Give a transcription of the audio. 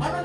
Ano